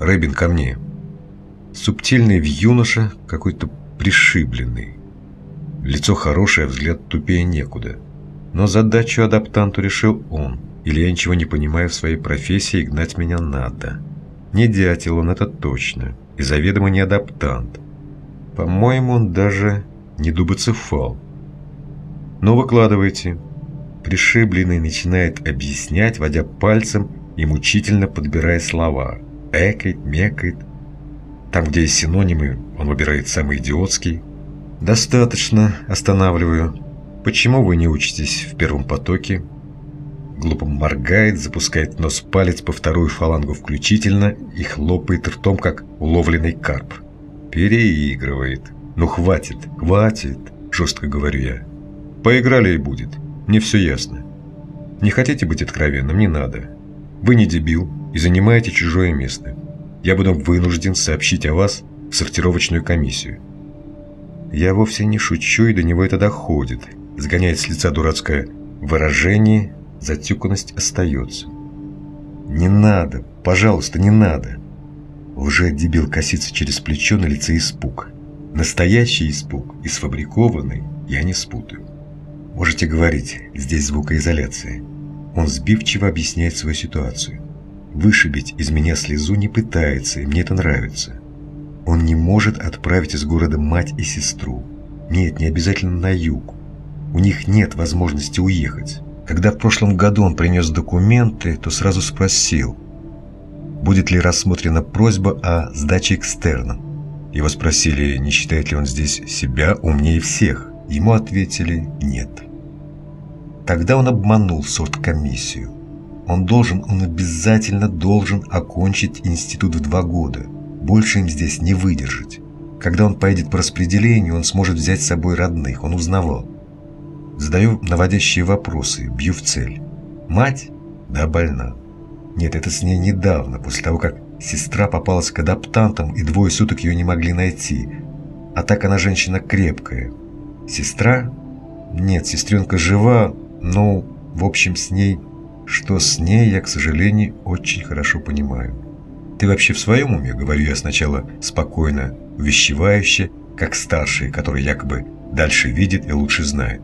Рэбин ко мне. Субтильный в юноша, какой-то пришибленный. Лицо хорошее, взгляд тупее некуда. Но задачу адаптанту решил он. Или я ничего не понимаю в своей профессии, гнать меня надо. Не дятел он, это точно. И заведомо не адаптант. По-моему, он даже не дубоцефал. Но выкладывайте. Пришибленный начинает объяснять, водя пальцем и мучительно подбирая слова. Экает, мекает. Там, где есть синонимы, он выбирает самый идиотский. «Достаточно», – останавливаю. «Почему вы не учитесь в первом потоке?» Глупо моргает, запускает нос палец по вторую фалангу включительно и хлопает ртом, как уловленный карп. Переигрывает. «Ну хватит, хватит», – жестко говорю я. «Поиграли и будет. Мне все ясно. Не хотите быть откровенным, не надо. Вы не дебил и занимаете чужое место. Я буду вынужден сообщить о вас в сортировочную комиссию. Я вовсе не шучу, и до него это доходит. Сгоняет с лица дурацкое выражение, затюканность остается. «Не надо, пожалуйста, не надо!» Уже дебил косится через плечо на лице испуг. Настоящий испуг и сфабрикованный я не спутаю. Можете говорить, здесь звукоизоляция. Он сбивчиво объясняет свою ситуацию. Вышибить из меня слезу не пытается, и мне это нравится. Он не может отправить из города мать и сестру. Нет, не обязательно на юг. У них нет возможности уехать. Когда в прошлом году он принес документы, то сразу спросил, будет ли рассмотрена просьба о сдаче экстерном. Его спросили, не считает ли он здесь себя умнее всех. Ему ответили «нет». Тогда он обманул сорткомиссию. Он должен, он обязательно должен окончить институт в два года. Больше им здесь не выдержать. Когда он поедет по распределению, он сможет взять с собой родных, он узнавал. Задаю наводящие вопросы, бью в цель. Мать? Да, больна. Нет, это с ней недавно, после того, как сестра попалась к адаптантам, и двое суток ее не могли найти. А так она женщина крепкая. Сестра? Нет, сестренка жива, но, в общем, с ней... Что с ней, я, к сожалению, очень хорошо понимаю. Ты вообще в своем уме, говорю я сначала спокойно, увещевающе, как старший, который якобы дальше видит и лучше знает.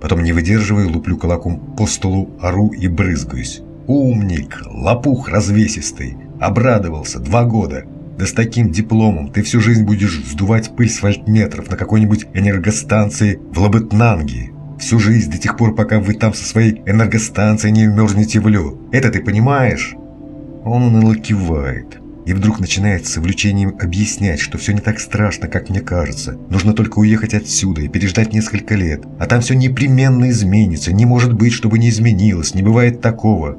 Потом не выдерживаю, луплю кулаком по столу, ору и брызгаюсь. Умник, лопух развесистый, обрадовался, два года. Да с таким дипломом ты всю жизнь будешь сдувать пыль с вольтметров на какой-нибудь энергостанции в Лабытнанге. Всю жизнь до тех пор, пока вы там со своей энергостанцией не вмерзнете в лед. Это ты понимаешь? Он уныло кивает. И вдруг начинает с увлечением объяснять, что все не так страшно, как мне кажется. Нужно только уехать отсюда и переждать несколько лет. А там все непременно изменится. Не может быть, чтобы не изменилось. Не бывает такого.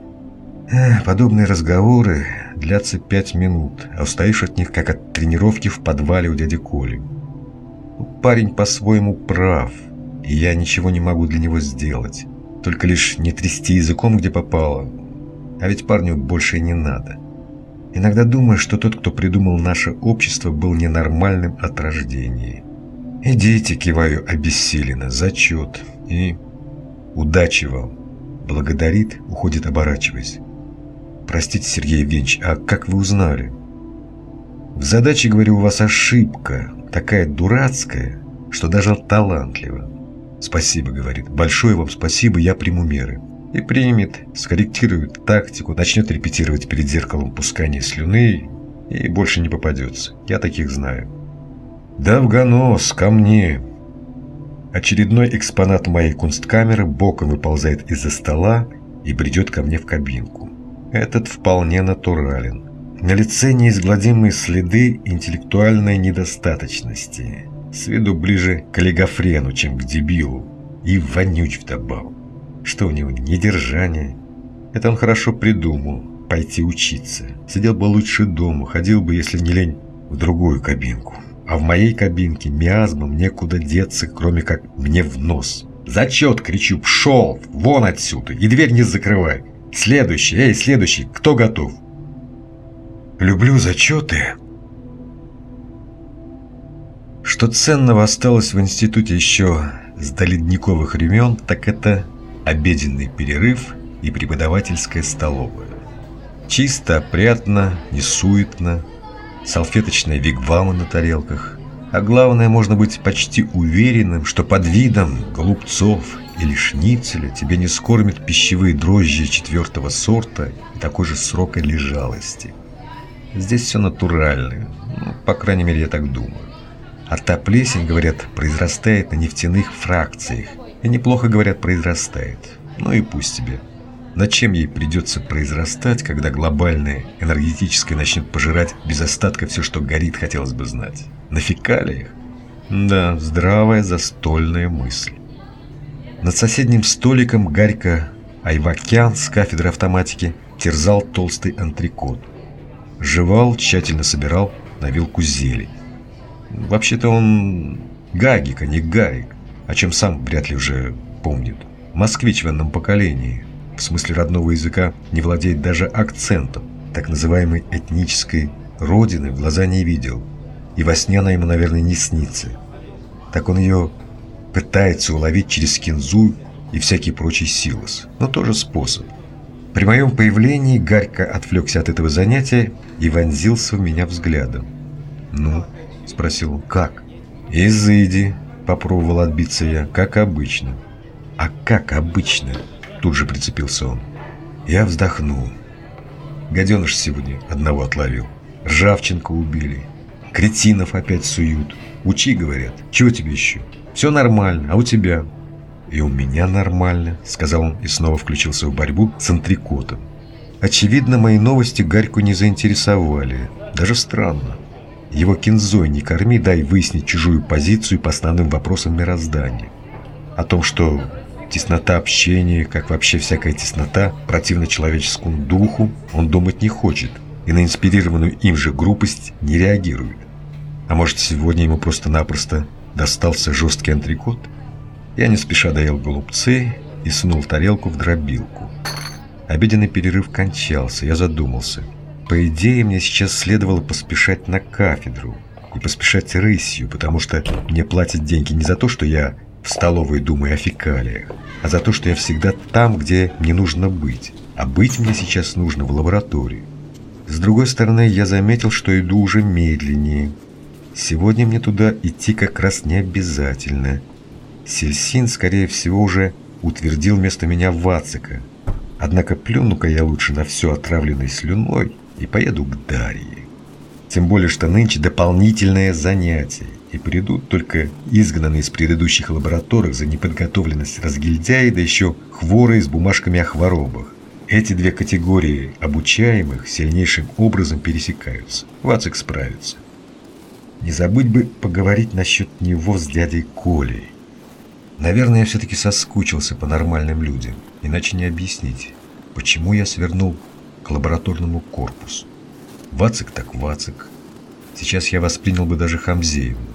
Подобные разговоры длятся пять минут, а устаешь от них, как от тренировки в подвале у дяди Коли. Парень по-своему прав, и я ничего не могу для него сделать. Только лишь не трясти языком, где попало, а ведь парню больше и не надо. Иногда думаю, что тот, кто придумал наше общество, был ненормальным от рождения. Идите, киваю обессиленно, зачет и удачи вам. Благодарит, уходит оборачиваясь. Простите, Сергей Евгеньевич, а как вы узнали? В задаче, говорю, у вас ошибка, такая дурацкая, что даже талантлива. Спасибо, говорит, большое вам спасибо, я приму меры и примет, скорректирует тактику, начнет репетировать перед зеркалом пускание слюны и больше не попадется. Я таких знаю. Давганос, ко мне. Очередной экспонат моей кунсткамеры боком выползает из-за стола и бредет ко мне в кабинку. Этот вполне натурален. На лице неизгладимые следы интеллектуальной недостаточности. С виду ближе к олигофрену, чем к дебилу. И вонюч вдобавок. Что у него, недержание? Это он хорошо придумал, пойти учиться. Сидел бы лучше дома, ходил бы, если не лень, в другую кабинку. А в моей кабинке миазмом некуда деться, кроме как мне в нос. «Зачет!» — кричу. «Пшел! Вон отсюда! И дверь не закрывай! Следующий! Эй, следующий! Кто готов?» Люблю зачеты. Что ценного осталось в институте еще с доледниковых времен, так это обеденный перерыв и преподавательская столовая. Чисто, опрятно, несуетно, салфеточные вигвамы на тарелках. А главное, можно быть почти уверенным, что под видом голубцов или шницеля тебе не скормят пищевые дрожжи четвертого сорта и такой же срока лежалости. Здесь все натуральное, ну, по крайней мере, я так думаю. А та плесень, говорят, произрастает на нефтяных фракциях. И неплохо, говорят, произрастает. Ну и пусть тебе. Над чем ей придется произрастать, когда глобальное энергетическое начнет пожирать без остатка все, что горит, хотелось бы знать? На фекалиях? Да, здравая застольная мысль. Над соседним столиком Гарько Айвакян с кафедры автоматики терзал толстый антрикот. Жевал, тщательно собирал на вилку зелень. Вообще-то он Гагик, а не Гарик, о чем сам вряд ли уже помнит. Москвич в одном поколении, в смысле родного языка, не владеет даже акцентом, так называемой этнической родины в глаза не видел. И во сне она ему, наверное, не снится. Так он ее пытается уловить через кинзу и всякий прочий силос, но тоже способ. При моем появлении Гарько отвлекся от этого занятия и вонзился в меня взглядом. «Ну?» – спросил. «Как?» «Изыди», – попробовал отбиться я, – «как обычно». «А как обычно?» – тут же прицепился он. Я вздохнул. Гаденыш сегодня одного отловил. Ржавченко убили. Кретинов опять суют. Учи, говорят. Чего тебе еще? Все нормально, а у тебя?» «И у меня нормально», — сказал он и снова включился в борьбу с антрикотом. Очевидно, мои новости Гарьку не заинтересовали. Даже странно. Его кинзой не корми, дай выяснить чужую позицию по основным вопросам мироздания. О том, что теснота общения, как вообще всякая теснота, противна человеческому духу, он думать не хочет и на инспирированную им же грубость не реагирует. А может, сегодня ему просто-напросто достался жесткий антрикот? Я не спеша доел голубцы и сунул тарелку в дробилку. Обеденный перерыв кончался, я задумался. По идее, мне сейчас следовало поспешать на кафедру и поспешать рысью, потому что мне платят деньги не за то, что я в столовой думаю о фекалиях, а за то, что я всегда там, где мне нужно быть. А быть мне сейчас нужно в лаборатории. С другой стороны, я заметил, что иду уже медленнее. Сегодня мне туда идти как раз не обязательно. Сельсин, скорее всего, уже утвердил вместо меня Вацика. Однако плюну-ка я лучше на все отравленной слюной и поеду к Дарье. Тем более, что нынче дополнительное занятие, и придут только изгнанные из предыдущих лабораторий за неподготовленность разгильдяи, да еще хворые с бумажками о хворобах. Эти две категории обучаемых сильнейшим образом пересекаются. Вацик справится. Не забыть бы поговорить насчет него с дядей Колей. Наверное, я все-таки соскучился по нормальным людям. Иначе не объяснить, почему я свернул лабораторному корпусу. Вацик так Вацик. Сейчас я воспринял бы даже Хамзеевну.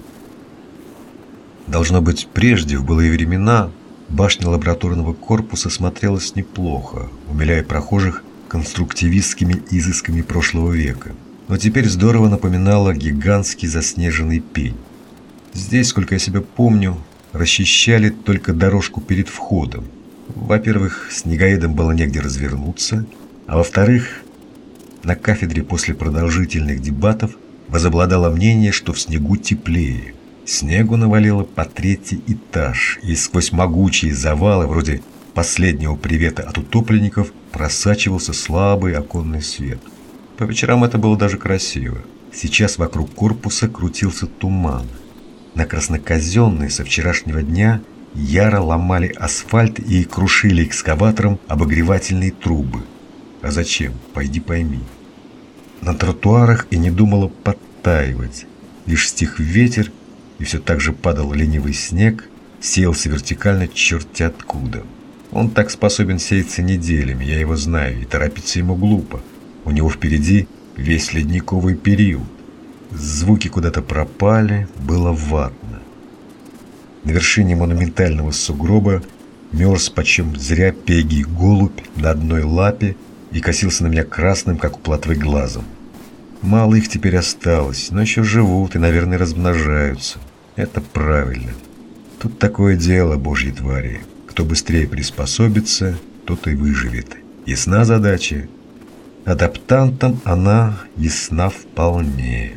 Должно быть, прежде, в былые времена, башня лабораторного корпуса смотрелась неплохо, умиляя прохожих конструктивистскими изысками прошлого века. Но теперь здорово напоминала гигантский заснеженный пень. Здесь, сколько я себя помню, расчищали только дорожку перед входом. Во-первых, снегоедам было негде развернуться, а во-вторых, на кафедре после продолжительных дебатов возобладало мнение, что в снегу теплее. Снегу навалило по третий этаж, и сквозь могучие завалы, вроде последнего привета от утопленников, просачивался слабый оконный свет. По вечерам это было даже красиво. Сейчас вокруг корпуса крутился туман – на Красноказенной со вчерашнего дня яро ломали асфальт и крушили экскаватором обогревательные трубы. А зачем? Пойди пойми. На тротуарах и не думало подтаивать. Лишь стих ветер, и все так же падал ленивый снег, сеялся вертикально черти откуда. Он так способен сеяться неделями, я его знаю, и торопиться ему глупо. У него впереди весь ледниковый период. Звуки куда-то пропали, было ватно. На вершине монументального сугроба мерз почем зря пегий голубь на одной лапе и косился на меня красным, как у плотвы, глазом. Мало их теперь осталось, но еще живут и, наверное, размножаются. Это правильно. Тут такое дело, божьи твари. Кто быстрее приспособится, тот и выживет. Ясна задача? Адаптантам она ясна вполне.